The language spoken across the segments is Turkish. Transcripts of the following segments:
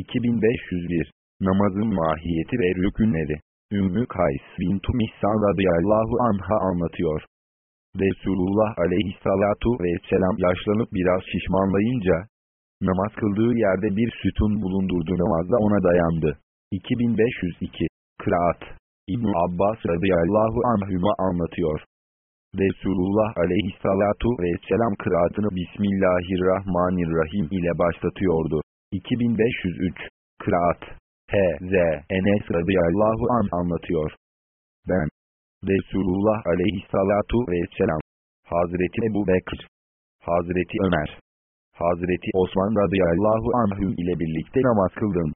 2501 Namazın mahiyeti ve rükünleri Ümmü Kays bintu Mihsan radıyallahu anha anlatıyor. Resulullah aleyhissalatu vesselam yaşlanıp biraz şişmanlayınca, namaz kıldığı yerde bir sütun bulundurdu namazda ona dayandı. 2502 Kıraat ibn Abbas radıyallahu anhüma anlatıyor. Resulullah aleyhissalatu vesselam kıraatını Bismillahirrahmanirrahim ile başlatıyordu. 2503 Kıraat H.Z. Enes radıyallahu an anlatıyor. Ben Resulullah aleyhissalatu vesselam Hazreti Ebu Bekir Hazreti Ömer Hazreti Osman radıyallahu anhüm ile birlikte namaz kıldım.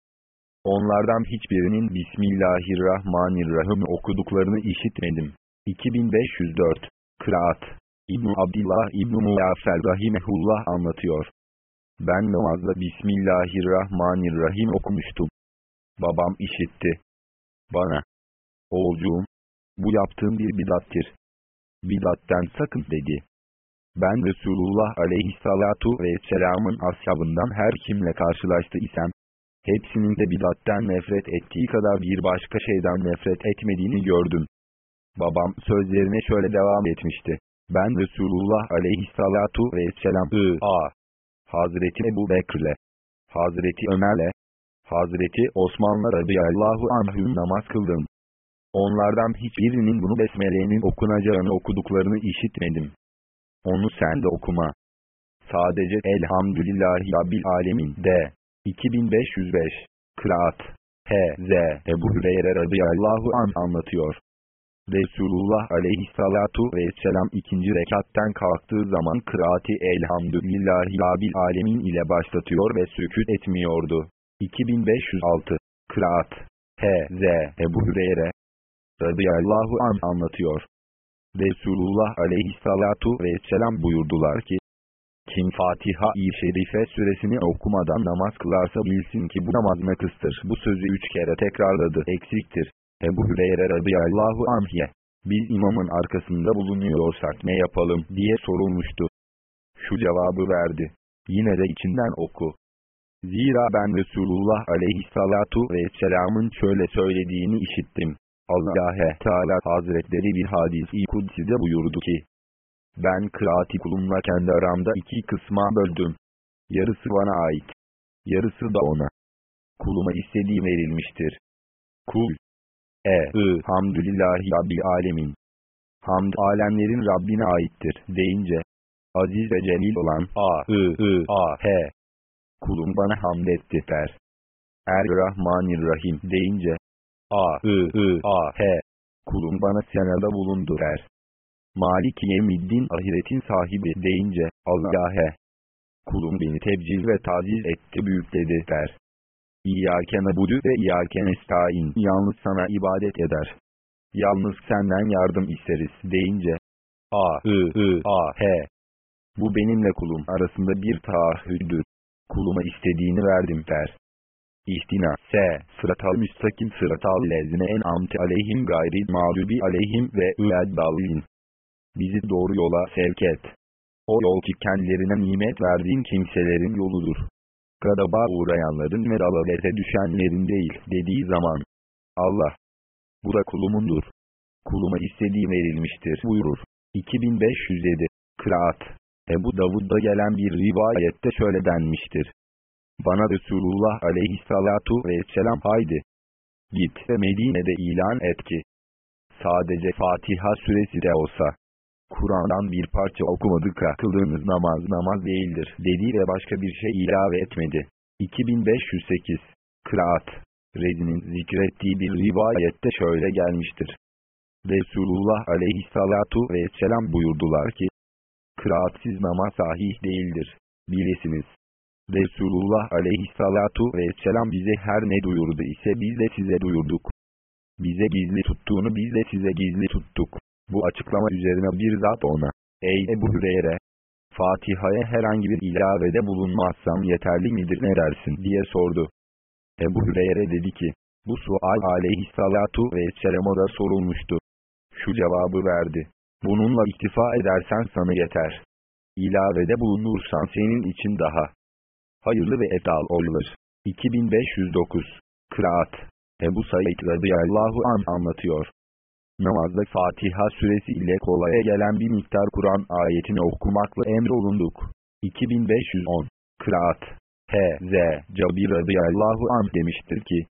Onlardan hiçbirinin Bismillahirrahmanirrahim okuduklarını işitmedim. 2504 Kıraat İbn Abdillah İbn Muyafel Rahimehullah anlatıyor. Ben namazda Bismillahirrahmanirrahim okumuştum. Babam işitti. Bana. Oğulcuğum. Bu yaptığın bir bidattir. Bidatten sakın dedi. Ben Resulullah aleyhissalatu vesselamın ashabından her kimle karşılaştı isem, hepsinin de bidatten nefret ettiği kadar bir başka şeyden nefret etmediğini gördüm. Babam sözlerine şöyle devam etmişti. Ben Resulullah aleyhissalatu vesselam a. Hazreti Ebu Bekir'le, Hazreti Ömer'le, Hazreti Osman'la radıyallahu anhüm namaz kıldım. Onlardan hiçbirinin bunu besmeleğinin okunacağını okuduklarını işitmedim. Onu sen de okuma. Sadece Elhamdülillahi Rabbil Alemin de. 2505 Kıraat H.Z. Ebu Hüreyre radıyallahu an anlatıyor. Resulullah aleyhissalatu vesselam ikinci rekatten kalktığı zaman kıraati elhamdülillahi rabbil alemin ile başlatıyor ve sükut etmiyordu. 2506 Kıraat H.Z. Ebu Hüreyre radıyallahu an anlatıyor. Resulullah aleyhissalatu vesselam buyurdular ki, kim Fatiha-i Şerife süresini okumadan namaz kılarsa bilsin ki bu namaz nakıstır. Bu sözü üç kere tekrarladı. Eksiktir. Ebu Hüreyre radıyallahu anh'ye, biz imamın arkasında bulunuyorsak ne yapalım diye sorulmuştu. Şu cevabı verdi. Yine de içinden oku. Zira ben Resulullah aleyhissalatu vesselamın şöyle söylediğini işittim. Allah Teala Hazretleri bir hadis-i kudsi'de buyurdu ki, ben kıraati kulumla kendi aramda iki kısma böldüm. Yarısı bana ait. Yarısı da ona. Kuluma istediği verilmiştir. Kul, e, I, hamdülillahi Rabbil alemin. Hamd alemlerin Rabbine aittir deyince, aziz ve celil olan A, I, I, A, H. Kulum bana hamd etti der. Er-Rahmanir-Rahim deyince, A, I, I, A, H. Kulum bana senada bulundu der. Malik yemiddin ahiretin sahibi deyince, Allah'e. Kulum beni tebcil ve taziz etti büyükledi der. İyyâke nebudu ve İyyâke nestaîn. Yalnız sana ibadet eder. Yalnız senden yardım isteriz deyince. A, I, I, A, H. Bu benimle kulum arasında bir taahhüddür. Kuluma istediğini verdim der. İhtina, S, sıratal müstakim sıratal lezine en amti aleyhim gayri mağdubi aleyhim ve üeddallin. Bizi doğru yola sevk et. O yol ki kendilerine nimet verdiğin kimselerin yoludur gadaba uğrayanların ve dalalete düşenlerin değil dediği zaman Allah bu da kulumundur. Kuluma istediği verilmiştir buyurur. 2507 Kıraat Ebu Davud'da gelen bir rivayette şöyle denmiştir. Bana Resulullah aleyhissalatu vesselam haydi. Git ve Medine'de ilan et ki. Sadece Fatiha suresi de olsa Kur'an'dan bir parça okumadıkça kıldığınız namaz namaz değildir dedi ve başka bir şey ilave etmedi. 2508 Kıraat Rezi'nin zikrettiği bir rivayette şöyle gelmiştir. Resulullah aleyhissalatu vesselam buyurdular ki, Kıraatsiz namaz sahih değildir, bilesiniz. Resulullah aleyhissalatu vesselam bize her ne duyurdu ise biz de size duyurduk. Bize gizli tuttuğunu biz de size gizli tuttuk. Bu açıklama üzerine bir zat ona, ey Ebu Hüreyre, Fatiha'ya herhangi bir ilavede bulunmazsam yeterli midir ne dersin diye sordu. Ebu Hüreyre dedi ki, bu sual aleyhissalatu vesselam'a da sorulmuştu. Şu cevabı verdi. Bununla iktifa edersen sana yeter. İlavede bulunursan senin için daha hayırlı ve etal olur. 2509 Kıraat Ebu Said radıyallahu an anlatıyor. Namazda Fatiha suresi ile kolaya gelen bir miktar Kur'an ayetini okumakla emrolunduk. 2510 Kıraat H.Z. Cabir radıyallahu an demiştir ki,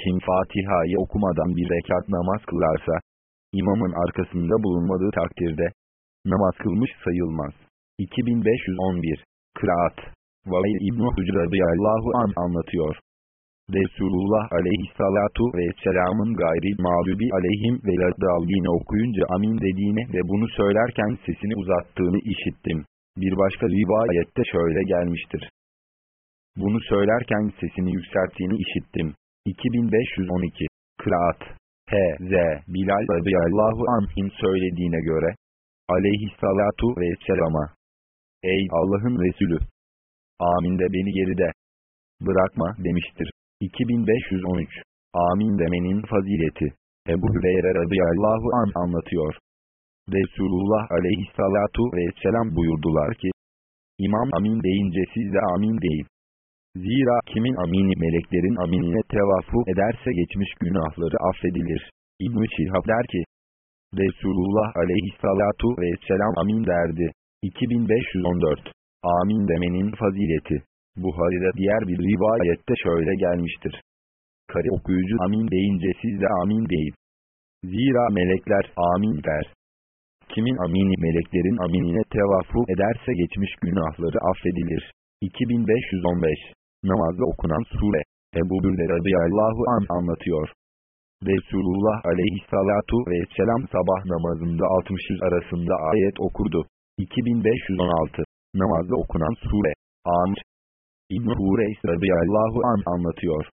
kim Fatiha'yı okumadan bir rekat namaz kılarsa, imamın arkasında bulunmadığı takdirde, namaz kılmış sayılmaz. 2511 Kıraat Vail İbn-i Hücre radıyallahu an anlatıyor. Resulullah aleyhissalatu vesselamın gayri mağlubi aleyhim ve laddallini okuyunca amin dediğini ve bunu söylerken sesini uzattığını işittim. Bir başka rivayette şöyle gelmiştir. Bunu söylerken sesini yükselttiğini işittim. 2512 Kıraat H.Z. Bilal radıyallahu anh'in söylediğine göre aleyhissalatu vesselama Ey Allah'ın Resulü! Amin de beni geride bırakma demiştir. 2513 Amin demenin fazileti Ebu Hüreyre radıyallahu an anlatıyor. Resulullah aleyhissalatu vesselam buyurdular ki, İmam amin deyince siz de amin deyin. Zira kimin amini meleklerin aminine tevafu ederse geçmiş günahları affedilir. İbn-i Şihab der ki, Resulullah aleyhissalatu vesselam amin derdi. 2514 Amin demenin fazileti Buhari'de diğer bir rivayette şöyle gelmiştir. Karı okuyucu amin deyince siz de amin deyin. Zira melekler amin der. Kimin amini meleklerin aminine tevafu ederse geçmiş günahları affedilir. 2515 Namazda okunan sure Ebu Bürde radıyallahu an anlatıyor. Resulullah aleyhissalatu vesselam sabah namazında 60 arasında ayet okurdu. 2516 Namazda okunan sure Amr İbn-i Hureys radıyallahu an anlatıyor.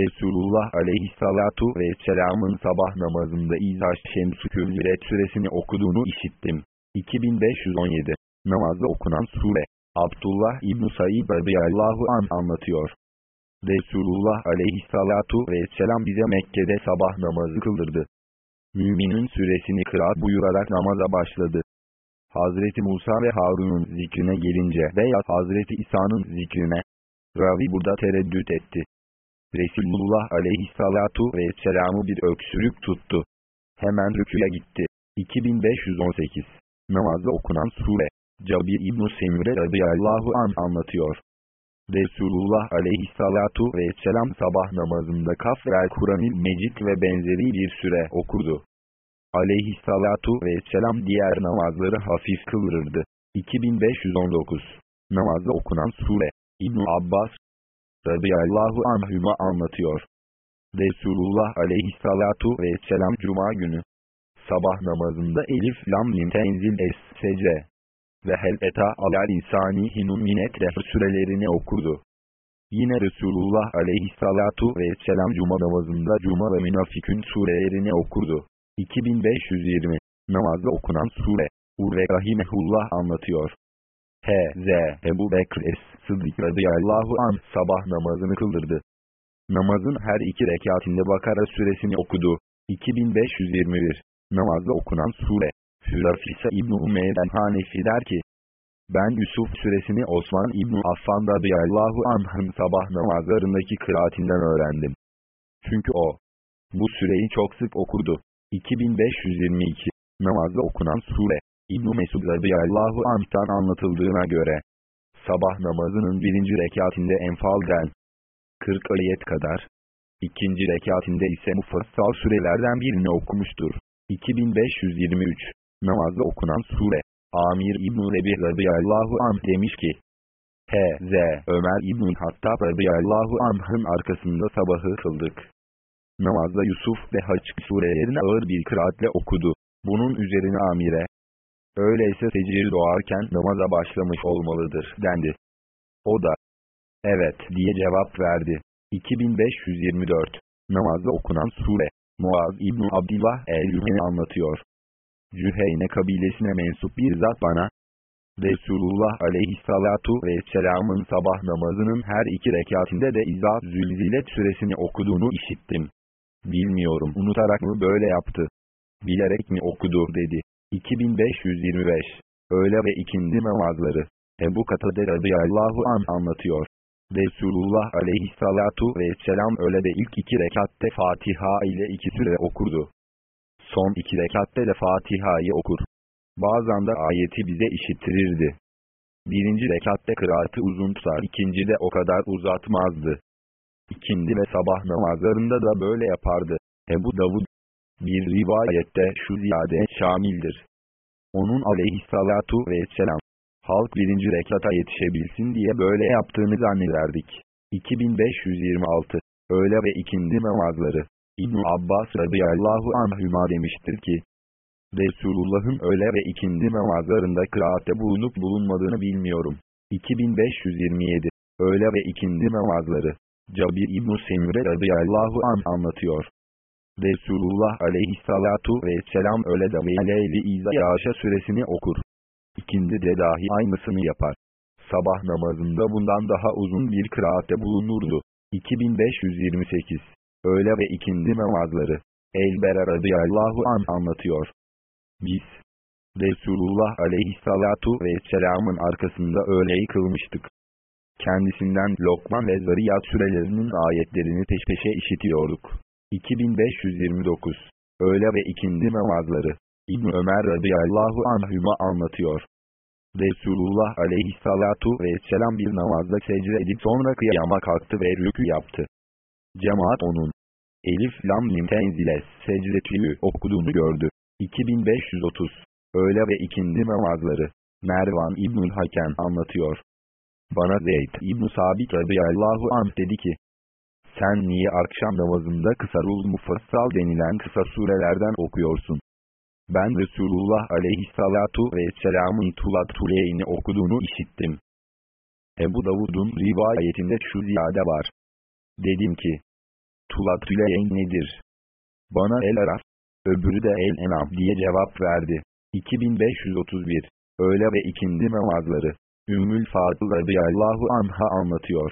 Resulullah aleyhissalatu vesselamın sabah namazında İzaş Şemsü Külliret suresini okuduğunu işittim. 2517 Namazda okunan sure Abdullah İbn-i Said radıyallahu an anlatıyor. Resulullah aleyhissalatu vesselam bize Mekke'de sabah namazı kıldırdı. Müminin suresini kıraat buyurarak namaza başladı. Hazreti Musa ve Harun'un zikrine gelince veya Hazreti İsa'nın zikrine, Ravi burada tereddüt etti. Resulullah aleyhissalatu vesselam'ı bir öksürük tuttu. Hemen rüküye gitti. 2518 Namazda okunan sure Cabir İbn-i Semire radıyallahu an anlatıyor. Resulullah aleyhissalatu vesselam sabah namazında Kaf ve Kur'an-ı Mecid ve benzeri bir süre okurdu. Aleyhissalatu vesselam diğer namazları hafif kıldırırdı. 2519 Namazda okunan sure İbn Abbas radıyallahu anhüma anlatıyor. Resulullah aleyhissalatu vesselam cuma günü sabah namazında Elif Lam Lim Tenzil Es Sece ve Hel Eta Alal İnsani Hinun Minetre sürelerini okurdu. Yine Resulullah aleyhissalatu vesselam cuma namazında Cuma ve Münafikün surelerini okurdu. 2520 Namazda okunan sure Urve Rahimehullah anlatıyor. H.Z. Ebu Bekr Es-Sıddık radıyallahu an sabah namazını kıldırdı. Namazın her iki rekatinde Bakara suresini okudu. 2521 Namazda okunan sure Hürafise İbn-i Umeyden Hanefi der ki, ben Yusuf suresini Osman İbn-i Affan radıyallahu anh'ın sabah namazlarındaki kıraatinden öğrendim. Çünkü o, bu süreyi çok sık okurdu. 2522 Namazda okunan sure İbn-i Mesud radıyallahu anh'tan anlatıldığına göre sabah namazının birinci rekatinde Enfal'den 40 ayet kadar ikinci rekatinde ise mufassal surelerden birini okumuştur. 2523 Namazda okunan sure Amir İbn-i Rebi radıyallahu anh demiş ki H.Z. Ömer İbn-i Hattab radıyallahu anh'ın arkasında sabahı kıldık. Namazda Yusuf ve Haç surelerini ağır bir kıraatle okudu. Bunun üzerine amire, öyleyse secir doğarken namaza başlamış olmalıdır dendi. O da, evet diye cevap verdi. 2524 Namazda okunan sure, Muaz İbn Abdullah el-Yüheni anlatıyor. Cüheyne kabilesine mensup bir zat bana, Resulullah aleyhissalatu vesselamın sabah namazının her iki rekatinde de İza Zülzilet suresini okuduğunu işittim. Bilmiyorum unutarak mı böyle yaptı? Bilerek mi okudu dedi. 2525 Öğle ve ikindi namazları Ebu Katade radıyallahu an anlatıyor. Resulullah aleyhissalatu vesselam öyle de ilk iki rekatte Fatiha ile iki süre okurdu. Son iki rekatte de Fatiha'yı okur. Bazen de ayeti bize işittirirdi. Birinci rekatte kıraatı uzun tutar, ikinci de o kadar uzatmazdı. İkindi ve sabah namazlarında da böyle yapardı. Ebu Davud bir rivayette şu ziyade şamildir. Onun aleyhissalatu vesselam halk birinci rekata yetişebilsin diye böyle yaptığını zannederdik. 2526 Öğle ve ikindi namazları İbn Abbas radıyallahu anhüma demiştir ki, Resulullah'ın öğle ve ikindi namazlarında kıraatte bulunup bulunmadığını bilmiyorum. 2527 Öğle ve ikindi namazları Cabir İbn-i Semire radıyallahu an anlatıyor. Resulullah aleyhissalatu vesselam öyle de ve aleyli İza Yaşa suresini okur. İkindi de dahi aynısını yapar. Sabah namazında bundan daha uzun bir kıraatte bulunurdu. 2528 Öğle ve ikindi namazları El-Bera radıyallahu an anlatıyor. Biz, Resulullah aleyhissalatu vesselamın arkasında öğleyi kılmıştık. Kendisinden Lokman ve Zariyat sürelerinin ayetlerini peş peşe işitiyorduk. 2529 Öğle ve ikindi namazları İbn Ömer radıyallahu anhüma anlatıyor. Resulullah aleyhissalatu vesselam bir namazda secde edip sonra kıyama kalktı ve rükü yaptı. Cemaat onun Elif Lam Lim Tenzile secdetüyü okuduğunu gördü. 2530 Öğle ve ikindi namazları Mervan İbnül Hakem anlatıyor. Bana Zeyd İbn-i Sabit radıyallahu anh dedi ki, sen niye akşam namazında kısarul mufassal denilen kısa surelerden okuyorsun? Ben Resulullah aleyhissalatu vesselamın Tulat Tuleyni okuduğunu işittim. Ebu Davud'un rivayetinde şu ziyade var. Dedim ki, Tulat Tuleyn nedir? Bana El Araf, öbürü de El Enam diye cevap verdi. 2531 Öğle ve ikindi namazları Ümmül Fadıl radıyallahu anha anlatıyor.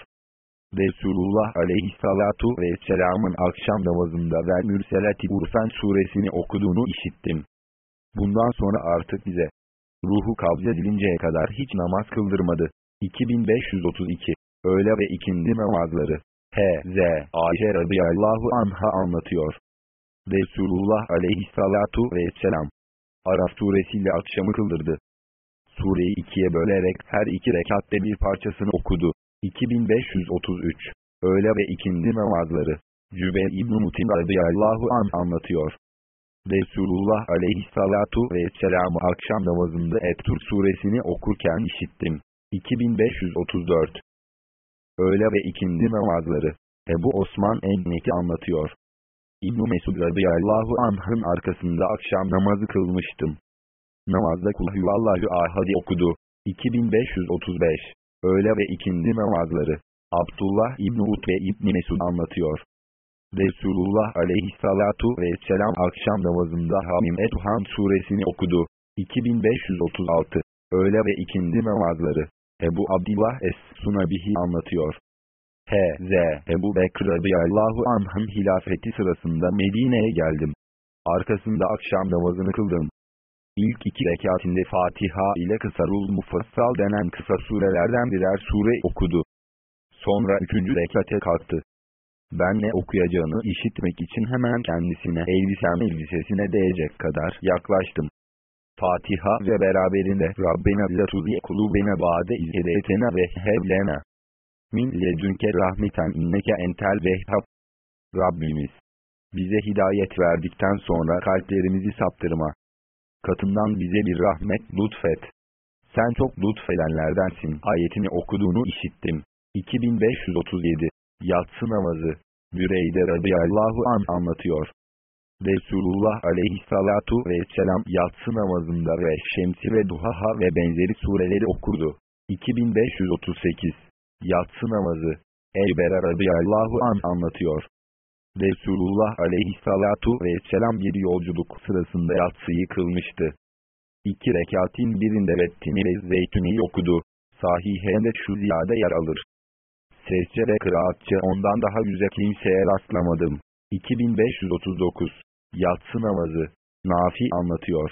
Resulullah aleyhissalatu vesselamın akşam namazında ve Mürselati Urfen suresini okuduğunu işittim. Bundan sonra artık bize ruhu kabz edilinceye kadar hiç namaz kıldırmadı. 2532 Öğle ve ikindi namazları H.Z. Ayşe radıyallahu anha anlatıyor. Resulullah aleyhissalatu vesselam Araf suresiyle akşamı kıldırdı. Sureyi ikiye bölerek her iki rekatte bir parçasını okudu. 2533 Öğle ve ikindi namazları Cübeyr İbn-i Mutim radıyallahu an anlatıyor. Resulullah aleyhissalatu vesselam'ı akşam namazında Ettur suresini okurken işittim. 2534 Öğle ve ikindi namazları Ebu Osman Enneki anlatıyor. İbn-i Mesud radıyallahu anh'ın arkasında akşam namazı kılmıştım. Namazda kulhüvallahu ahadi okudu. 2535 Öğle ve ikindi namazları Abdullah İbn Utbe İbn Mesud anlatıyor. Resulullah aleyhissalatu vesselam akşam namazında Hamim Ethan suresini okudu. 2536 Öğle ve ikindi namazları Ebu Abdullah Es-Sunabihi anlatıyor. H.Z. Ebu Bekir radıyallahu anh'ın hilafeti sırasında Medine'ye geldim. Arkasında akşam namazını kıldım. İlk iki rekatinde Fatiha ile Kısarul Mufassal denen kısa surelerden birer sure okudu. Sonra üçüncü rekate kalktı. Ben ne okuyacağını işitmek için hemen kendisine elbisem elbisesine değecek kadar yaklaştım. Fatiha ve beraberinde Rabbena latuzi kulubena bade izhedetena ve hevlena. Min ledünke rahmeten inneke entel vehhab. Rabbimiz, bize hidayet verdikten sonra kalplerimizi saptırma. Katından bize bir rahmet lütfet. Sen çok lütfedenlerdensin ayetini okuduğunu işittim. 2537 Yatsı namazı Büreyde radıyallahu an anlatıyor. Resulullah aleyhissalatu vesselam yatsı namazında ve şemsi ve duhaha ve benzeri sureleri okurdu. 2538 Yatsı namazı Eybera radıyallahu an anlatıyor. Resulullah aleyhissalatu vesselam bir yolculuk sırasında yatsıyı kılmıştı. İki rekatin birinde Vettini ve Zeytuni'yi okudu. Sahihende şu ziyade yer alır. Sesçe ve kıraatçı ondan daha güzel kimseye rastlamadım. 2539 Yatsı namazı Nafi anlatıyor.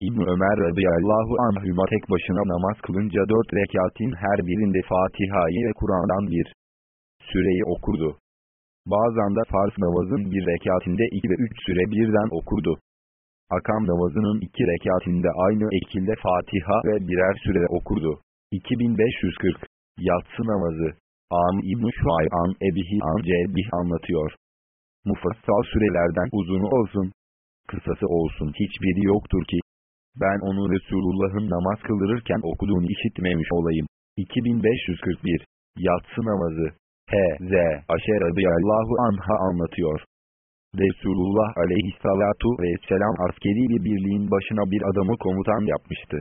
İbn Ömer radıyallahu anhüma tek başına namaz kılınca dört rekatin her birinde Fatiha'yı ve Kur'an'dan bir süreyi okurdu. Bazen de farz namazın bir rekatinde iki ve üç süre birden okurdu. Akam namazının iki rekatinde aynı ekilde Fatiha ve birer süre okurdu. 2540 Yatsı namazı An İbn-i Şuay'an Ebihi An Cebih anlatıyor. Mufassal sürelerden uzunu olsun, kısası olsun hiçbiri yoktur ki, ben onu Resulullah'ın namaz kıldırırken okuduğunu işitmemiş olayım. 2541 Yatsı namazı H.Z. Aşer radıyallahu anha anlatıyor. Resulullah aleyhissalatu vesselam askeri bir birliğin başına bir adamı komutan yapmıştı.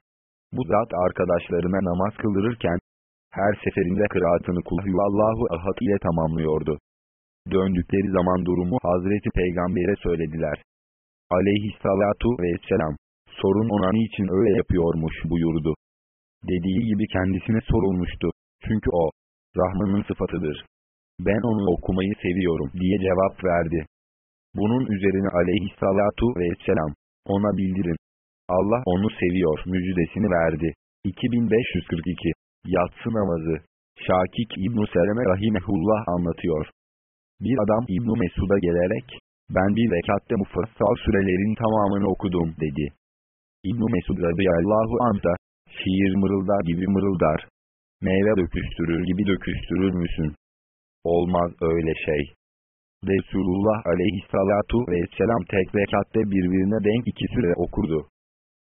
Bu zat arkadaşlarına namaz kıldırırken, her seferinde kıraatını kulhuvallahu ahad ile tamamlıyordu. Döndükleri zaman durumu Hazreti Peygamber'e söylediler. Aleyhissalatu vesselam, sorun ona niçin öyle yapıyormuş buyurdu. Dediği gibi kendisine sorulmuştu. Çünkü o, Rahman'ın sıfatıdır. Ben onu okumayı seviyorum diye cevap verdi. Bunun üzerine aleyhissalatu vesselam, ona bildirin. Allah onu seviyor müjdesini verdi. 2542 Yatsı namazı Şakik İbn-i Seleme Rahimehullah anlatıyor. Bir adam İbn Mesud'a gelerek, ben bir rekatte mufassal sürelerin tamamını okudum dedi. İbn Mesud radıyallahu anh da, şiir mırıldar gibi mırıldar. Meyve döküştürür gibi döküştürür müsün? Olmaz öyle şey. Resulullah aleyhissalatu vesselam tek rekatte birbirine denk iki süre okurdu.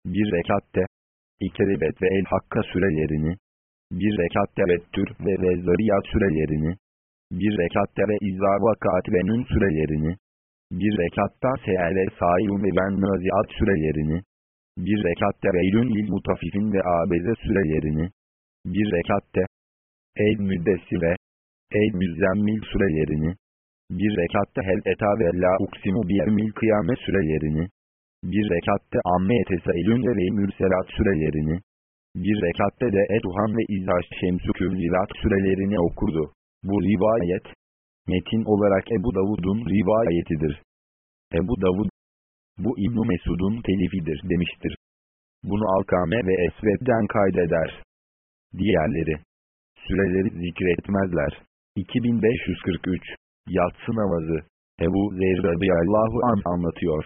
Bir rekatte, iki ribet ve el hakka sürelerini, bir rekatte vettür ve vezariyat sürelerini, bir rekatte ve izza vakat ve nün sürelerini, bir rekatta se'ale sailun ve ben naziat sürelerini, bir rekatte veylün lil mutafifin ve abeze sürelerini, bir rekatte el müddessire, el müzzemmil sürelerini, bir rekatte hel eta ve la uksimu biyemil kıyame sürelerini, bir rekatte amme etesailün ve mürselat sürelerini, bir rekatte de Eduhan ve İzhaş Şemsü Kürzilat sürelerini okurdu. Bu rivayet, metin olarak Ebu Davud'un rivayetidir. Ebu Davud, bu İbn Mesud'un telifidir demiştir. Bunu Alkame ve Esved'den kaydeder. Diğerleri, süreleri zikretmezler. 2543 Yatsı namazı Ebu Zer radıyallahu an anlatıyor.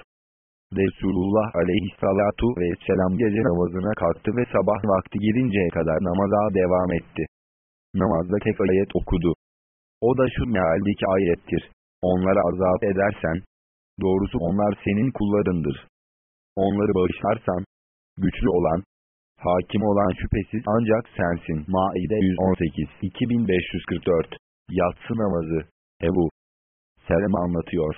Resulullah aleyhissalatu vesselam gece namazına kalktı ve sabah vakti girinceye kadar namaza devam etti. Namazda tek ayet okudu. O da şu mealdeki ayettir. Onlara azap edersen, doğrusu onlar senin kullarındır. Onları bağışlarsan, güçlü olan, hakim olan şüphesiz ancak sensin. Maide 118 2544 Yatsı namazı Ebu Selem anlatıyor.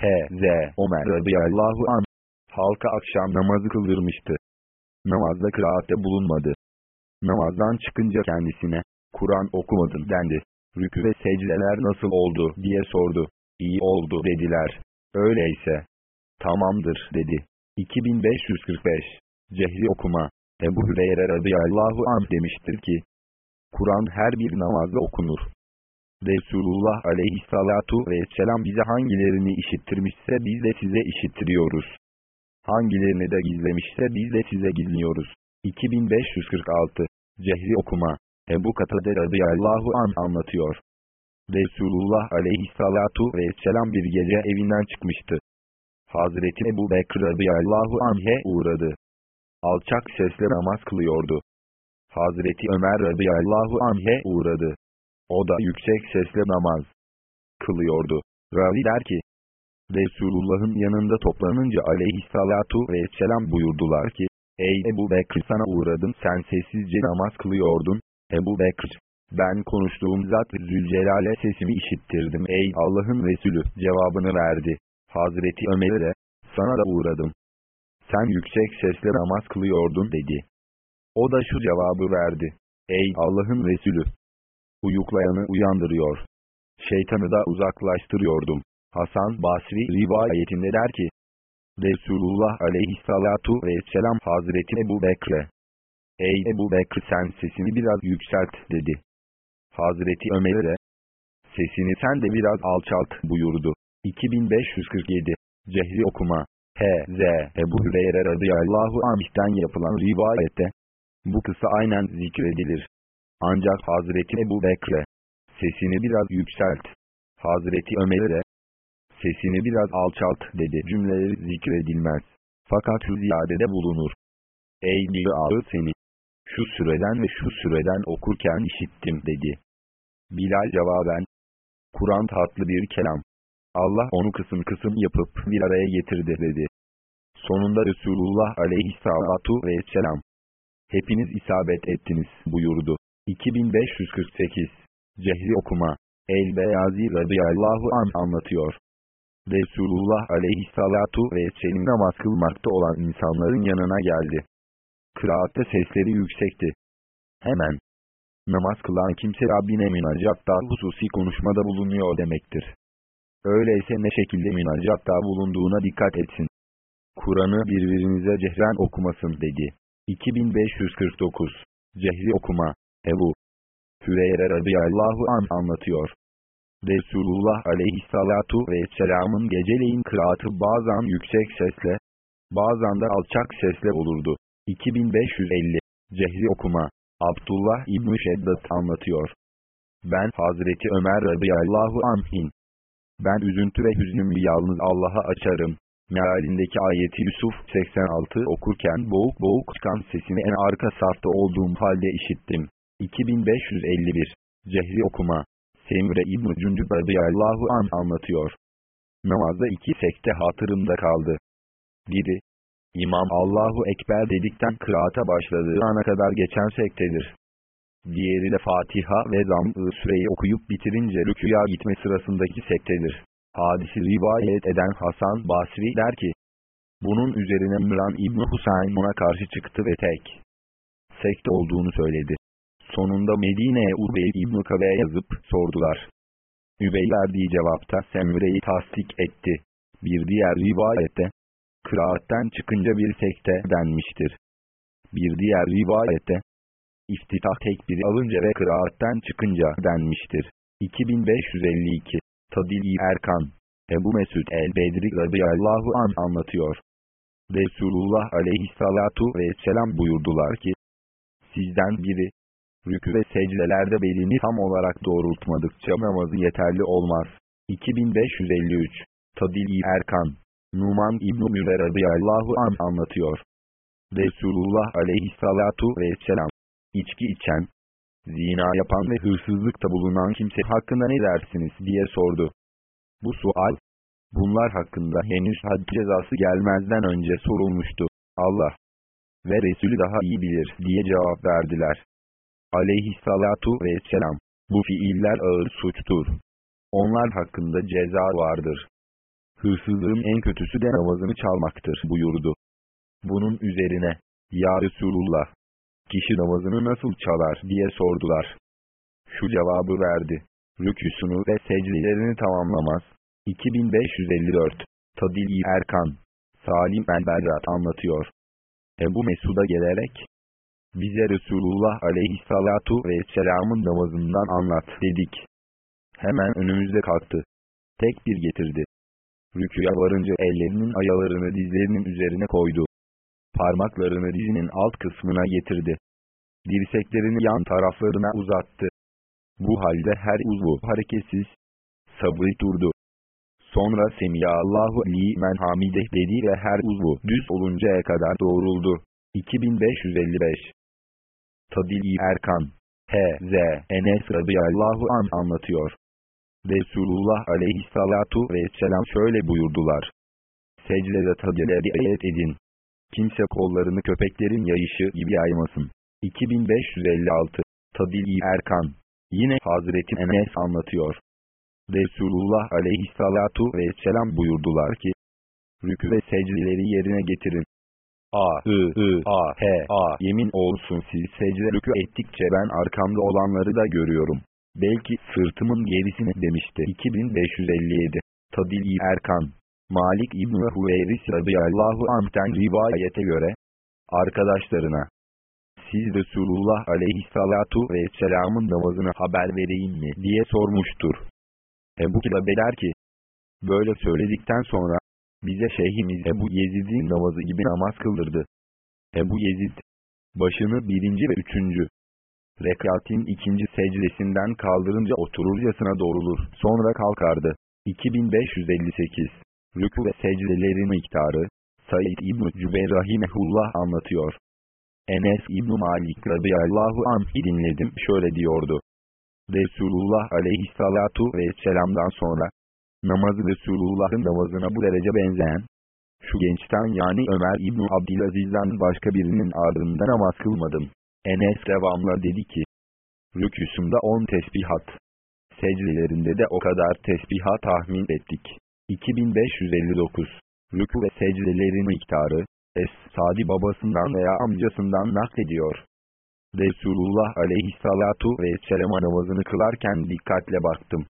H.Z. Ömer radıyallahu anh, halka akşam namazı kıldırmıştı. Namazda kıraatte bulunmadı. Namazdan çıkınca kendisine, Kur'an okumadın dendi. Rükü ve secdeler nasıl oldu diye sordu. İyi oldu dediler. Öyleyse. Tamamdır dedi. 2545 Cehri okuma Ebu Hüreyre radıyallahu anh demiştir ki, Kur'an her bir namazda okunur. Resulullah aleyhissalatu vesselam bize hangilerini işittirmişse biz de size işittiriyoruz. Hangilerini de gizlemişse biz de size gizliyoruz. 2546 Cehri okuma Ebu Katade radıyallahu an anlatıyor. Resulullah aleyhissalatu vesselam bir gece evinden çıkmıştı. Hazreti Ebu Bekir radıyallahu anh'e uğradı. Alçak sesle namaz kılıyordu. Hazreti Ömer radıyallahu anh'e uğradı. O da yüksek sesle namaz kılıyordu. Ravi der ki, Resulullah'ın yanında toplanınca aleyhissalatu vesselam buyurdular ki, Ey Ebu Bekir sana uğradım sen sessizce namaz kılıyordun. Ebu Bekir, ben konuştuğum zat Zülcelal'e sesimi işittirdim ey Allah'ın Resulü cevabını verdi. Hazreti Ömer'e de, sana da uğradım. Sen yüksek sesle namaz kılıyordun dedi. O da şu cevabı verdi. Ey Allah'ın Resulü, uyuklayanı uyandırıyor. Şeytanı da uzaklaştırıyordum. Hasan Basri rivayetinde der ki, Resulullah aleyhissalatu vesselam Hazreti Ebu Bekre, Ey Ebu Bekr sen sesini biraz yükselt dedi. Hazreti Ömer'e de, sesini sen de biraz alçalt buyurdu. 2547 Cehri okuma H.Z. Ebu Hüreyre radıyallahu anh'ten yapılan rivayette, bu kısa aynen zikredilir. Ancak Hazreti Ebu Bekre, sesini biraz yükselt. Hazreti Ömer'e, sesini biraz alçalt dedi cümleleri zikredilmez. Fakat ziyadede bulunur. Ey bir ağır seni, şu süreden ve şu süreden okurken işittim dedi. Bilal cevaben, Kur'an tatlı bir kelam. Allah onu kısım kısım yapıp bir araya getirdi dedi. Sonunda Resulullah aleyhissalatu vesselam, hepiniz isabet ettiniz buyurdu. 2548 Cehri okuma El-Beyazi radıyallahu an anlatıyor. Resulullah aleyhissalatu vesselam namaz kılmakta olan insanların yanına geldi. Kıraatte sesleri yüksekti. Hemen, namaz kılan kimse Rabbine münacatta hususi konuşmada bulunuyor demektir. Öyleyse ne şekilde münacatta bulunduğuna dikkat etsin. Kur'an'ı birbirinize cehren okumasın dedi. 2549 Cehri okuma Ebu Hüreyre radıyallahu an anlatıyor. Resulullah aleyhissalatu vesselamın geceleyin kıraatı bazen yüksek sesle, bazen de alçak sesle olurdu. 2550 Cehri okuma Abdullah İbn-i Şeddat anlatıyor. Ben Hazreti Ömer radıyallahu anh'in. Ben üzüntü ve hüznümü yalnız Allah'a açarım. Mealindeki ayeti Yusuf 86 okurken boğuk boğuk çıkan sesini en arka safta olduğum halde işittim. 2551 Cehri okuma Semre İbn-i Cündüb radıyallahu an anlatıyor. Namazda iki sekte hatırımda kaldı. Biri, İmam Allahu Ekber dedikten kıraata başladığı ana kadar geçen sektedir. Diğeri de Fatiha ve Zam-ı Süreyi okuyup bitirince rüküya gitme sırasındaki sektedir. Hadisi rivayet eden Hasan Basri der ki, bunun üzerine İmran İbni Husayn ona karşı çıktı ve tek sekte olduğunu söyledi. Sonunda Medine'ye Ubey İbn-i Kabe'ye yazıp sordular. Übey verdiği cevapta Semre'yi tasdik etti. Bir diğer rivayette, kıraatten çıkınca bir sekte denmiştir. Bir diğer rivayette, iftitah tekbiri alınca ve kıraatten çıkınca denmiştir. 2552 Tadil-i Erkan Ebu Mesud el-Bedri radıyallahu an anlatıyor. Resulullah aleyhissalatu vesselam buyurdular ki, sizden biri, rükü ve secdelerde belini tam olarak doğrultmadıkça namazı yeterli olmaz. 2553 Tadil-i Erkan Numan İbn-i Müver radıyallahu an anlatıyor. Resulullah aleyhissalatu vesselam içki içen, zina yapan ve hırsızlıkta bulunan kimse hakkında ne dersiniz diye sordu. Bu sual, bunlar hakkında henüz had cezası gelmezden önce sorulmuştu. Allah ve Resulü daha iyi bilir diye cevap verdiler. Aleyhissalatu vesselam, bu fiiller ağır suçtur. Onlar hakkında ceza vardır. Hırsızlığın en kötüsü de namazını çalmaktır buyurdu. Bunun üzerine, Ya Resulullah, kişi namazını nasıl çalar diye sordular. Şu cevabı verdi. Rüküsünü ve secdelerini tamamlamaz. 2554 Tadil-i Erkan Salim el-Berrat anlatıyor. Ebu Mesud'a gelerek, bize Resulullah aleyhissalatu vesselamın namazından anlat dedik. Hemen önümüzde kalktı. Tek bir getirdi. Rüküya varınca ellerinin ayalarını dizlerinin üzerine koydu. Parmaklarını dizinin alt kısmına getirdi. Dirseklerini yan taraflarına uzattı. Bu halde her uzvu hareketsiz, sabri durdu. Sonra Semiyallahu limen hamideh dedi ve her uzvu düz oluncaya kadar doğruldu. 2555 Tadil-i Erkan H.Z. Enes radıyallahu an anlatıyor. Resulullah aleyhissalatu vesselam şöyle buyurdular. Secdede tadileri ayet edin. Kimse kollarını köpeklerin yayışı gibi yaymasın. 2556 Tadil-i Erkan Yine Hazreti Enes anlatıyor. Resulullah aleyhissalatu vesselam buyurdular ki, Rükü ve secdeleri yerine getirin. A, I, I, A, H, A, yemin olsun siz secde rükü ettikçe ben arkamda olanları da görüyorum. Belki sırtımın gerisini demişti. 2557 Tadil-i Erkan Malik İbn-i Hüveyris radıyallahu anh'ten rivayete göre, arkadaşlarına, siz Resulullah aleyhissalatu vesselamın namazını haber vereyim mi diye sormuştur. Ebu Kilabe der ki, böyle söyledikten sonra, bize şeyhimiz Ebu Yezid'in namazı gibi namaz kıldırdı. Ebu Yezid, başını birinci ve üçüncü, rekatin ikinci secdesinden kaldırınca otururcasına doğrulur, sonra kalkardı. 2558 Rükû ve secdelerin miktarı, Said İbn-i Cübeyr anlatıyor. Enes İbn Malik radıyallahu anh'i dinledim şöyle diyordu. Resulullah aleyhissalatu vesselam'dan sonra, namazı Resulullah'ın namazına bu derece benzeyen, şu gençten yani Ömer İbn Abdülaziz'den başka birinin ardında namaz kılmadım. Enes devamla dedi ki, rüküsünde on tesbihat, secdelerinde de o kadar tesbihat tahmin ettik. 2559 Rükû ve secdelerin miktarı, Es-Sadi babasından veya amcasından naklediyor. Resulullah aleyhissalatu vesselam'a namazını kılarken dikkatle baktım.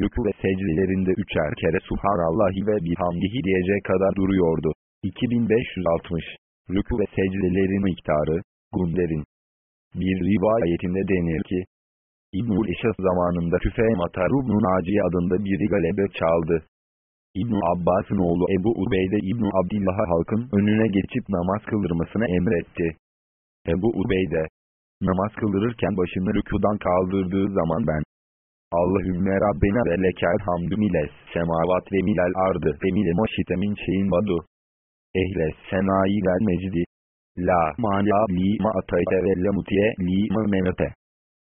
Rükû ve secdelerinde üçer kere Subhanallahi ve bihamdihi diyecek kadar duruyordu. 2560 Rükû ve secdelerin miktarı, Gunder'in. Bir rivayetinde denir ki, İbn-i Eşas zamanında Küfe Matar ibn Naciye adında biri galebe çaldı. İbn Abbas'ın oğlu Ebu Ubeyde İbn Abdillah'a halkın önüne geçip namaz kıldırmasını emretti. Ebu Ubeyde, namaz kıldırırken başını rükudan kaldırdığı zaman ben, Allahümme Rabbena ve lekel hamdü miles semavat ve milel ardı ve mile moşitemin şeyin badu. Ehles senayi vel mecdi. La mania li ma atayte ve le mutiye li ma menete.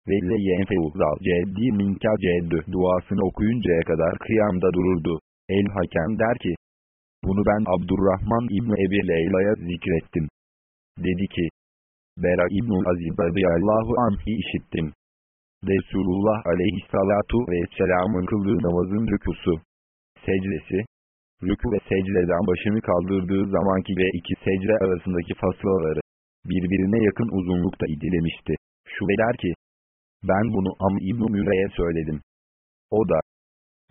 Ve le yenfeuzal ceddi minka ceddü duasını okuyuncaya kadar kıyamda dururdu. El-Hakem der ki, bunu ben Abdurrahman İbni Ebi Leyla'ya zikrettim. Dedi ki, Bera İbnül Azib radıyallahu anh'i işittim. Resulullah aleyhissalatu vesselamın kıldığı namazın rükusu, secdesi, rükû ve secdeden başını kaldırdığı zamanki ve iki secde arasındaki fasılaları, birbirine yakın uzunlukta idilemişti. Şu der ki, ben bunu Am İbn-i Müre'ye söyledim. O da,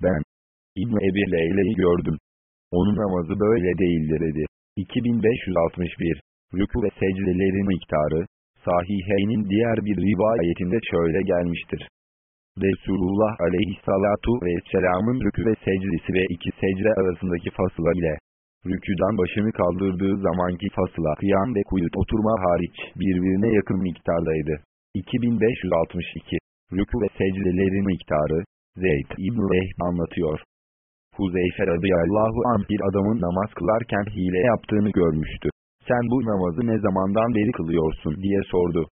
ben, İbn Ebi Leyla'yı gördüm. Onun namazı böyle değildi dedi. 2561 Rükû ve secdelerin miktarı, Sahiheynin diğer bir rivayetinde şöyle gelmiştir. Resulullah aleyhissalatu vesselamın rükû ve secdesi ve iki secde arasındaki fasıla ile, rüküden başını kaldırdığı zamanki fasıla kıyam ve kuyut oturma hariç birbirine yakın miktardaydı. 2562 Rükû ve secdelerin miktarı, Zeyd İbn-i Rehb anlatıyor. Huzeyfe radıyallahu anh bir adamın namaz kılarken hile yaptığını görmüştü. Sen bu namazı ne zamandan beri kılıyorsun diye sordu.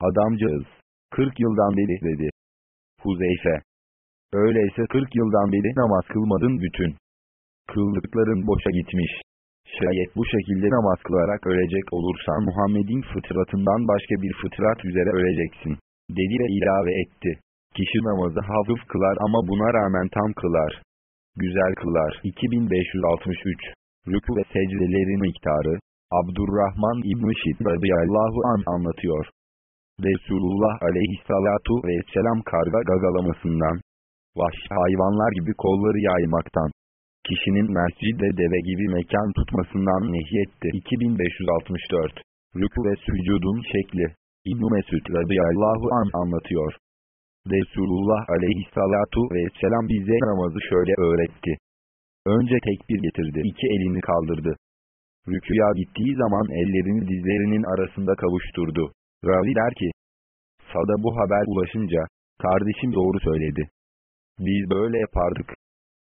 Adamcağız, 40 yıldan beri dedi. Huzeyfe, öyleyse 40 yıldan beri namaz kılmadın bütün. Kıldıkların boşa gitmiş. Şayet bu şekilde namaz kılarak ölecek olursan Muhammed'in fıtratından başka bir fıtrat üzere öleceksin. Dedi ve ilave etti. Kişi namazı hafif kılar ama buna rağmen tam kılar güzel kılar. 2563 Rükû ve secdelerin miktarı, Abdurrahman İbn-i Şid radıyallahu an anlatıyor. Resulullah aleyhissalatu vesselam karga gagalamasından, vahşi hayvanlar gibi kolları yaymaktan, kişinin mescidde deve gibi mekan tutmasından nehyetti. 2564 Rükû ve sücudun şekli, İbn-i Mesud radıyallahu an anlatıyor. Resulullah aleyhissalatu vesselam bize namazı şöyle öğretti. Önce tekbir getirdi. iki elini kaldırdı. Rüküya gittiği zaman ellerini dizlerinin arasında kavuşturdu. Ravi der ki, Sada bu haber ulaşınca, kardeşim doğru söyledi. Biz böyle yapardık.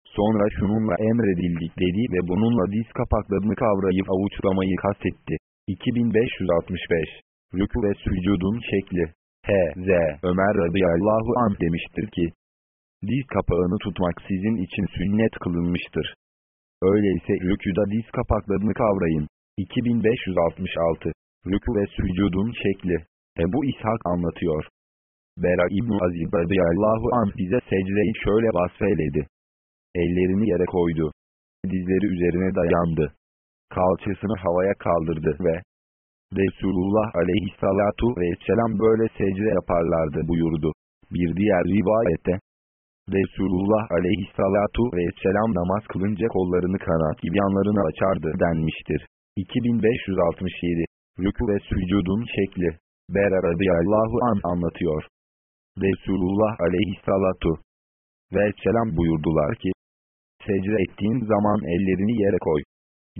Sonra şununla emredildik dedi ve bununla diz kapaklarını kavrayıp avuçlamayı kastetti. 2565 Rükü ve sücudun şekli H.Z. Ömer radıyallahu anh demiştir ki, diz kapağını tutmak sizin için sünnet kılınmıştır. Öyleyse rüküda diz kapaklarını kavrayın. 2566 Rükü ve sücudun şekli Ebu İshak anlatıyor. Bera İbn Aziz radıyallahu anh bize secdeyi şöyle vasfeledi. Ellerini yere koydu. Dizleri üzerine dayandı. Kalçasını havaya kaldırdı ve Resulullah aleyhissalatu vesselam böyle secde yaparlardı buyurdu. Bir diğer rivayette, Resulullah aleyhissalatu vesselam namaz kılınca kollarını kanat gibi yanlarını açardı denmiştir. 2567 Rükû ve sücudun şekli Bera radıyallahu an anlatıyor. Resulullah aleyhissalatu vesselam buyurdular ki, Secde ettiğin zaman ellerini yere koy.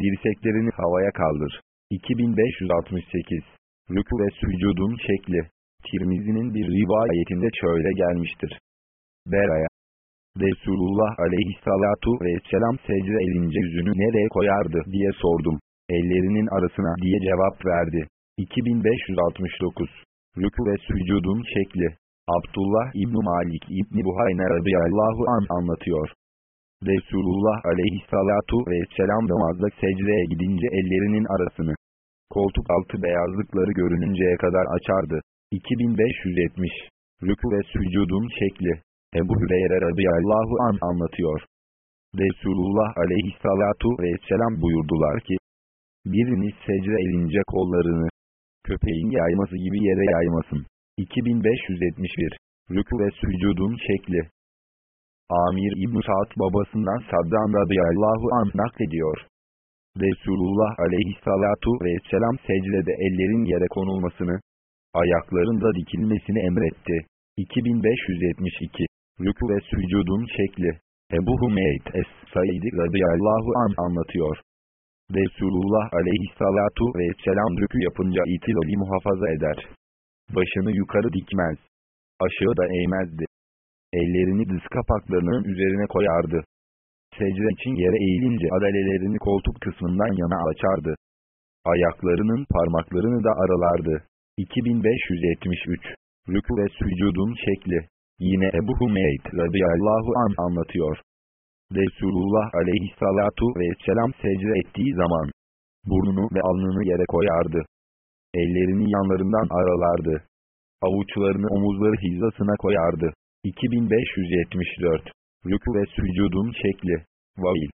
Dirseklerini havaya kaldır. 2568 Rükû ve sücudun şekli Tirmizi'nin bir rivayetinde şöyle gelmiştir. Beraya Resulullah aleyhissalatu vesselam secde elince yüzünü nereye koyardı diye sordum. Ellerinin arasına diye cevap verdi. 2569 Rükû ve sücudun şekli Abdullah İbn Malik İbn Buhayne radıyallahu an anlatıyor. Resulullah aleyhissalatu vesselam namazda secdeye gidince ellerinin arasını, koltuk altı beyazlıkları görününceye kadar açardı. 2570 Rükû ve sücudun şekli Ebu Hüreyre radıyallahu an anlatıyor. Resulullah aleyhissalatu vesselam buyurdular ki, biriniz secde elince kollarını, köpeğin yayması gibi yere yaymasın. 2571 Rükû ve sücudun şekli Amir İbn Sa'd babasından Saddan radıyallahu an naklediyor. Resulullah aleyhissalatu vesselam secdede ellerin yere konulmasını, ayakların da dikilmesini emretti. 2572 Rükû ve sücudun şekli Ebu Hümeyt Es-Said radıyallahu an anlatıyor. Resulullah aleyhissalatu vesselam rükû yapınca itilali muhafaza eder. Başını yukarı dikmez. Aşağı da eğmezdi. Ellerini diz kapaklarının üzerine koyardı. Secde için yere eğilince adalelerini koltuk kısmından yana açardı. Ayaklarının parmaklarını da aralardı. 2573 Rükû ve sücudun şekli Yine Ebu Hümeyt radıyallahu an anlatıyor. Resulullah aleyhissalatu vesselam secde ettiği zaman burnunu ve alnını yere koyardı. Ellerini yanlarından aralardı. Avuçlarını omuzları hizasına koyardı. 2574 Rükû ve sücudun şekli Vail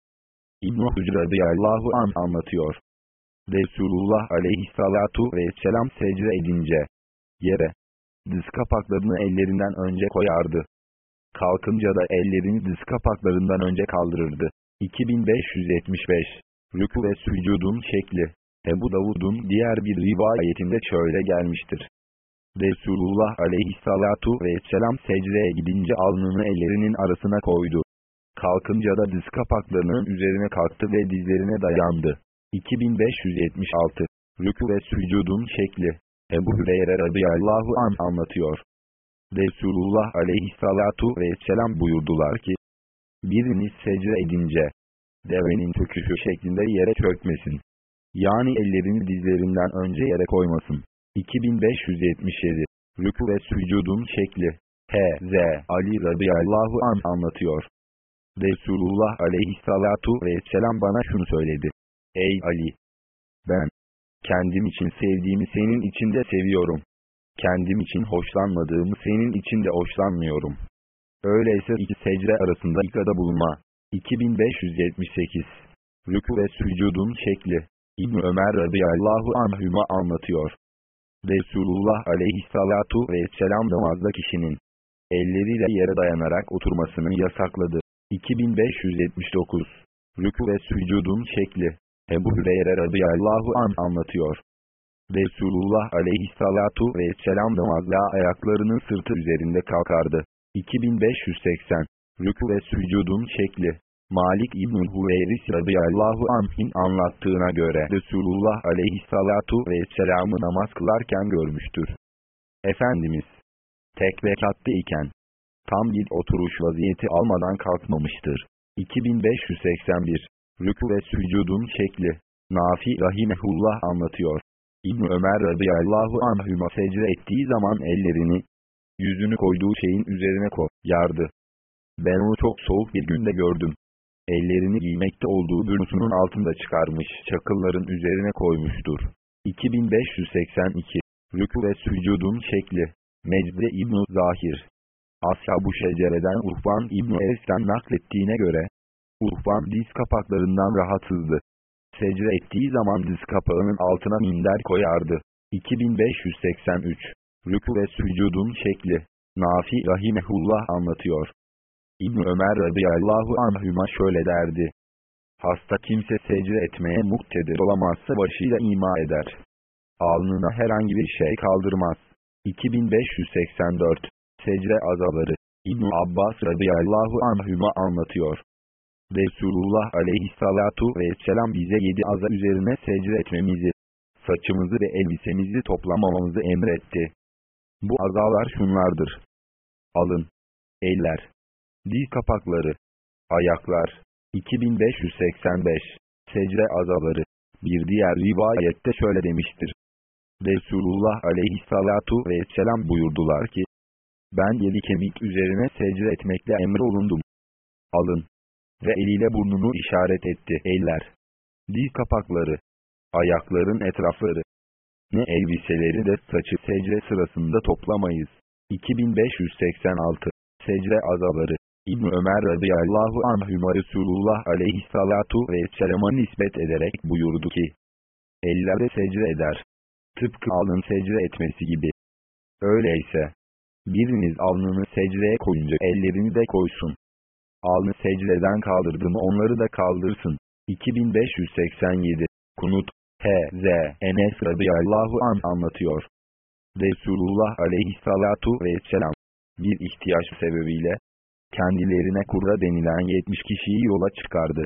İbn-i Hücre radıyallahu an anlatıyor. Resulullah aleyhissalatu vesselam secde edince yere diz kapaklarını ellerinden önce koyardı. Kalkınca da ellerini diz kapaklarından önce kaldırırdı. 2575 Rükû ve sücudun şekli Ebu Davud'un diğer bir rivayetinde şöyle gelmiştir. Resulullah aleyhissalatu vesselam secdeye gidince alnını ellerinin arasına koydu. Kalkınca da diz kapaklarının üzerine kalktı ve dizlerine dayandı. 2576 Rükû ve sücudun şekli Ebu Hüreyre radıyallahu an anlatıyor. Resulullah aleyhissalatu vesselam buyurdular ki, biriniz secde edince, devenin çöküşü şeklinde yere çökmesin. Yani ellerini dizlerinden önce yere koymasın. 2577 Rükû ve sücudun şekli H.Z. Ali radıyallahu an anlatıyor. Resulullah aleyhissalatu vesselam bana şunu söyledi. Ey Ali! Ben, kendim için sevdiğimi senin için de seviyorum. Kendim için hoşlanmadığımı senin için de hoşlanmıyorum. Öyleyse iki secde arasında ikada bulunma. 2578 Rükû ve sücudun şekli İbn Ömer radıyallahu anhüma anlatıyor. Resulullah aleyhissalatu vesselam namazda kişinin elleriyle yere dayanarak oturmasını yasakladı. 2579 Rükû ve sücudun şekli Ebu Hüreyre radıyallahu an anlatıyor. Resulullah aleyhissalatu vesselam namazda ayaklarının sırtı üzerinde kalkardı. 2580 Rükû ve sücudun şekli Malik İbn-i Huveyris radıyallahu anh'in anlattığına göre Resulullah aleyhissalatu vesselam'ı namaz kılarken görmüştür. Efendimiz, tek rekatta iken, tam bir oturuş vaziyeti almadan kalkmamıştır. 2581 Rükû ve sücudun şekli Nafi Rahimehullah anlatıyor. İbn Ömer radıyallahu anhüma secde ettiği zaman ellerini, yüzünü koyduğu şeyin üzerine koyardı. Ben onu çok soğuk bir günde gördüm. Ellerini giymekte olduğu bürnusunun altında çıkarmış çakılların üzerine koymuştur. 2582 Rükû ve sücudun şekli Mecde İbn Zahir Ashab-ı Şecere'den Urban İbn Es'ten naklettiğine göre Urban diz kapaklarından rahatsızdı. Secde ettiği zaman diz kapağının altına minder koyardı. 2583 Rükû ve sücudun şekli Nafi Rahimehullah anlatıyor. İbn Ömer radıyallahu anhüma şöyle derdi. Hasta kimse secde etmeye muktedir olamazsa başıyla ima eder. Alnına herhangi bir şey kaldırmaz. 2584 Secde azaları İbn Abbas radıyallahu anhüma anlatıyor. Resulullah aleyhissalatu vesselam bize yedi aza üzerine secde etmemizi, saçımızı ve elbisemizi toplamamamızı emretti. Bu azalar şunlardır. Alın, eller, diz kapakları, ayaklar, 2585, secde azaları. Bir diğer rivayette şöyle demiştir. Resulullah aleyhissalatu vesselam buyurdular ki, ben yedi kemik üzerine secde etmekle emrolundum. Alın. Ve eliyle burnunu işaret etti. Eller. Dil kapakları. Ayakların etrafları. Ne elbiseleri de saçı secde sırasında toplamayız. 2586. Secde azaları. İbn Ömer radıyallahu anhüma Resulullah aleyhissalatu vesselama nispet ederek buyurdu ki, Ellere secde eder. Tıpkı alnın secde etmesi gibi. Öyleyse, biriniz alnını secdeye koyunca ellerini de koysun. Alnı secdeden kaldırdı mı onları da kaldırsın. 2587 Kunut H.Z. Enes radıyallahu an anlatıyor. Resulullah aleyhissalatu vesselam bir ihtiyaç sebebiyle kendilerine kurra denilen 70 kişiyi yola çıkardı.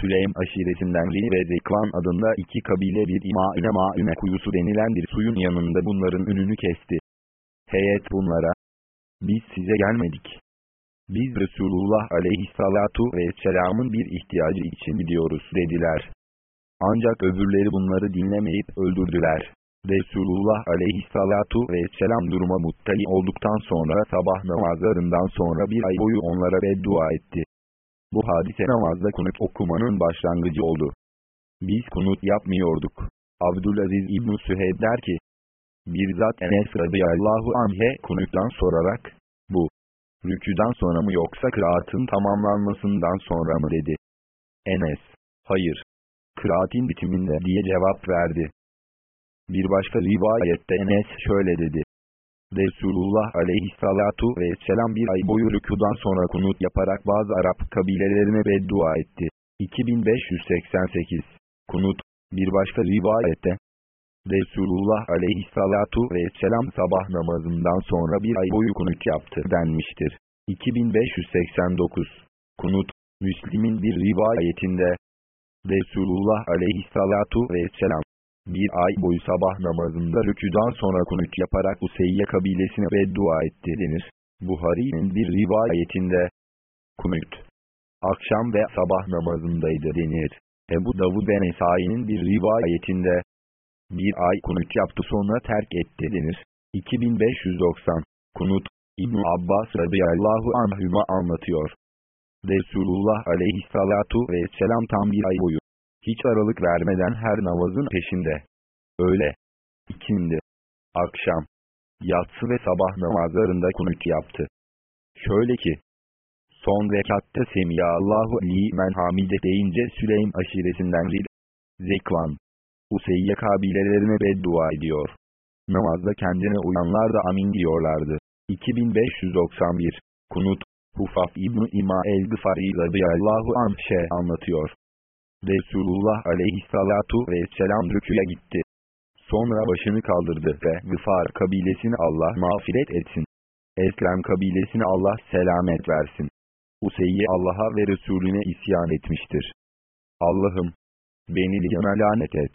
Süleym aşiretinden Ri ve Zekvan adında iki kabile bir ima maüne kuyusu denilen bir suyun yanında bunların önünü kesti. Heyet bunlara, biz size gelmedik. Biz Resulullah aleyhissalatu vesselamın bir ihtiyacı için gidiyoruz dediler. Ancak öbürleri bunları dinlemeyip öldürdüler. Resulullah aleyhissalatu vesselam duruma muttali olduktan sonra sabah namazlarından sonra bir ay boyu onlara beddua etti. Bu hadise namazda kunut okumanın başlangıcı oldu. Biz kunut yapmıyorduk. Abdülaziz İbn Süheyb der ki, bir zat Enes radıyallahu anh'e kunuttan sorarak, bu, rüküden sonra mı yoksa kıraatın tamamlanmasından sonra mı dedi. Enes, hayır, kıraatin bitiminde diye cevap verdi. Bir başka rivayette Enes şöyle dedi. Resulullah aleyhissalatu vesselam bir ay boyu rükudan sonra kunut yaparak bazı Arap kabilelerine beddua etti. 2588 Kunut Bir başka rivayette Resulullah aleyhissalatu vesselam sabah namazından sonra bir ay boyu kunut yaptı denmiştir. 2589 Kunut Müslim'in bir rivayetinde Resulullah aleyhissalatu vesselam bir ay boyu sabah namazında rüküdan sonra kunut yaparak Useyye kabilesine beddua etti denir. Buhari'nin bir rivayetinde kunut akşam ve sabah namazındaydı denir. Ebu Davud ve Nesai'nin bir rivayetinde bir ay kunut yaptı sonra terk etti denir. 2590 Kunut İbn Abbas radıyallahu anhüma anlatıyor. Resulullah aleyhissalatu vesselam tam bir ay boyu hiç aralık vermeden her namazın peşinde. Öyle. İkindi. Akşam. Yatsı ve sabah namazlarında kunut yaptı. Şöyle ki. Son rekatta Semiyallahu limen hamide deyince Süleym aşiresinden Ril, Zekvan, Useyye kabilelerine beddua ediyor. Namazda kendine uyanlar da amin diyorlardı. 2591 Kunut Hufaf İbni İma el-Gıfari radıyallahu anh şey anlatıyor. Resulullah aleyhissalatu vesselam rüküye gitti. Sonra başını kaldırdı ve Gıfar kabilesini Allah mağfiret etsin. Eslem kabilesini Allah selamet versin. Useyyi Allah'a ve Resulüne isyan etmiştir. Allah'ım, beni Liyan'a lanet et.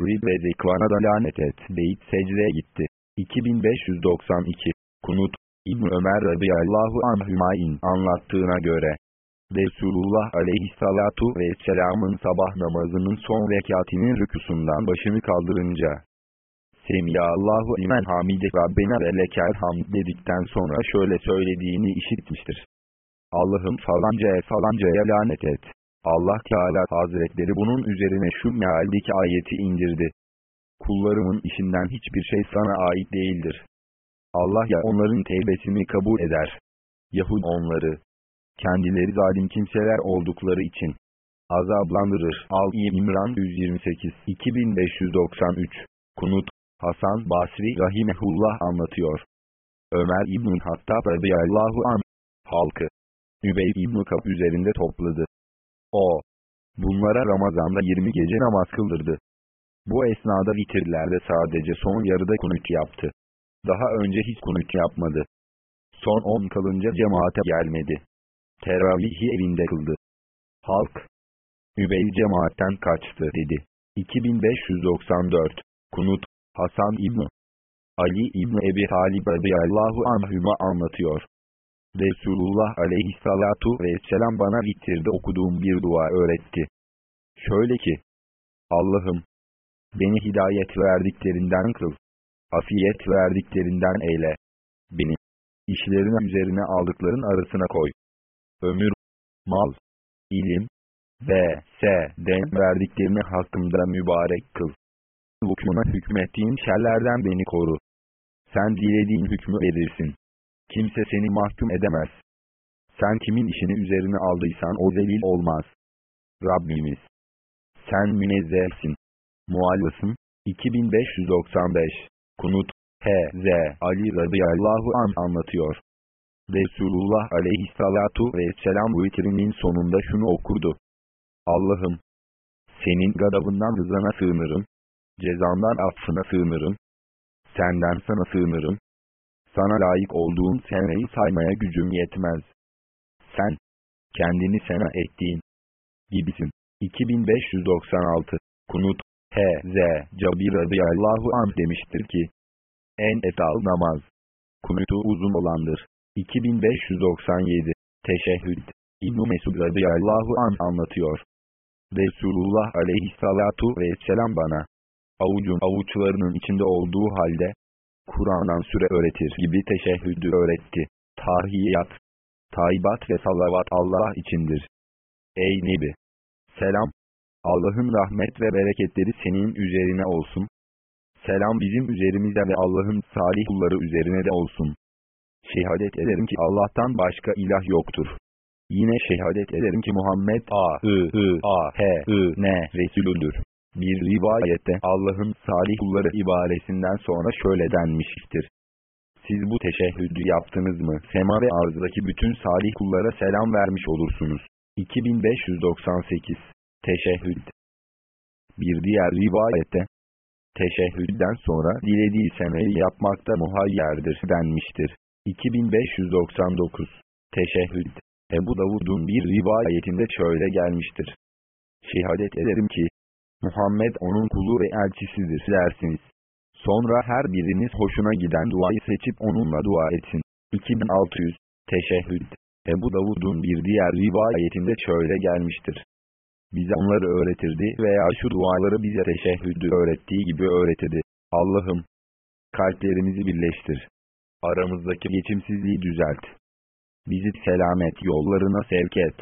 Rib ve Zekvan'a da lanet et deyip secdeye gitti. 2592 Kunut İbn Ömer radıyallahu anhümayin anlattığına göre Resulullah aleyhissalatu vesselamın sabah namazının son rekatinin rükusundan başını kaldırınca Semiyallahu imen hamide Rabbena ve lekel hamd dedikten sonra şöyle söylediğini işitmiştir. Allah'ım falancaya falancaya lanet et. Allah Teala Hazretleri bunun üzerine şu mealdeki ayeti indirdi. Kullarımın işinden hiçbir şey sana ait değildir. Allah ya onların tevbesini kabul eder. Yahud onları, kendileri zalim kimseler oldukları için azablandırır. Al-i İmran 128 2593 Kunut Hasan Basri Rahimehullah anlatıyor. Ömer İbn Hattab radıyallahu an halkı Übey İbn Kap üzerinde topladı. O bunlara Ramazan'da 20 gece namaz kıldırdı. Bu esnada vitirlerde sadece son yarıda kunut yaptı. Daha önce hiç kunut yapmadı. Son 10 kalınca cemaate gelmedi. Teravihi evinde kıldı. Halk. Übey cemaatten kaçtı dedi. 2594 Kunut Hasan İbni Ali İbni Ebi Talib radıyallahu anhüma anlatıyor. Resulullah aleyhissalatu vesselam bana vitirde okuduğum bir dua öğretti. Şöyle ki, Allah'ım, beni hidayet verdiklerinden kıl, afiyet verdiklerinden eyle, beni, işlerine üzerine aldıkların arasına koy. Ömür, mal, ilim, ve den verdiklerini hakkımda mübarek kıl. Hukmuna hükmettiğin şerlerden beni koru. Sen dilediğin hükmü verirsin. Kimse seni mahkum edemez. Sen kimin işini üzerine aldıysan o zelil olmaz. Rabbimiz. Sen münezzehsin. Muallısın. 2595 Kunut H.Z. Ali radıyallahu an anlatıyor. Resulullah aleyhissalatu vesselam vitrinin sonunda şunu okurdu. Allah'ım! Senin gadabından rızana sığınırım. Cezandan affına sığınırım. Senden sana sığınırım. Sana layık olduğun seneyi saymaya gücüm yetmez. Sen, kendini sena ettiğin gibisin. 2596 Kunut H.Z. Cabir radıyallahu anh demiştir ki, en etal namaz, kunutu uzun olandır. 2597 Teşehhüd İbn-i Mesud radıyallahu anh anlatıyor. Resulullah aleyhissalatu vesselam bana, avucun avuçlarının içinde olduğu halde, Kur'an'dan süre öğretir gibi teşehhüdü öğretti. Tahiyyat, taybat ve salavat Allah içindir. Ey Nebi! Selam! Allah'ın rahmet ve bereketleri senin üzerine olsun. Selam bizim üzerimize ve Allah'ın salih kulları üzerine de olsun. Şehadet ederim ki Allah'tan başka ilah yoktur. Yine şehadet ederim ki Muhammed A-I-I-A-H-I-N Resulüdür. Bir rivayette Allah'ın salih kulları ibaresinden sonra şöyle denmiştir. Siz bu teşehhüdü yaptınız mı? Sema ve arzdaki bütün salih kullara selam vermiş olursunuz. 2598 Teşehhüd Bir diğer rivayette Teşehhüdden sonra dilediği semeyi yapmakta muhayyerdir denmiştir. 2599 Teşehhüd Ebu Davud'un bir rivayetinde şöyle gelmiştir. Şehadet ederim ki, Muhammed onun kulu ve elçisidir dersiniz. Sonra her biriniz hoşuna giden duayı seçip onunla dua etsin. 2600 Teşehhüd Ebu Davud'un bir diğer rivayetinde şöyle gelmiştir. Bize onları öğretirdi veya şu duaları bize teşehhüdü öğrettiği gibi öğretirdi. Allah'ım! Kalplerimizi birleştir. Aramızdaki geçimsizliği düzelt. Bizi selamet yollarına sevk et.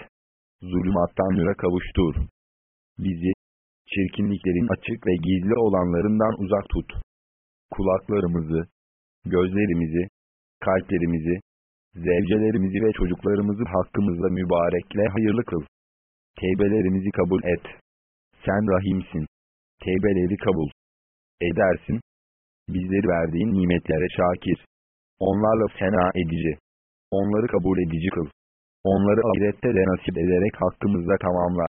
Zulümattan nüre kavuştur. Bizi, çirkinliklerin açık ve gizli olanlarından uzak tut. Kulaklarımızı, gözlerimizi, kalplerimizi, zevcelerimizi ve çocuklarımızı hakkımızda mübarekle hayırlı kıl. Teybelerimizi kabul et. Sen rahimsin. Teybeleri kabul edersin. Bizleri verdiğin nimetlere şakir. Onlarla sena edici. Onları kabul edici kıl. Onları ahirette de nasip ederek hakkımızda tamamla.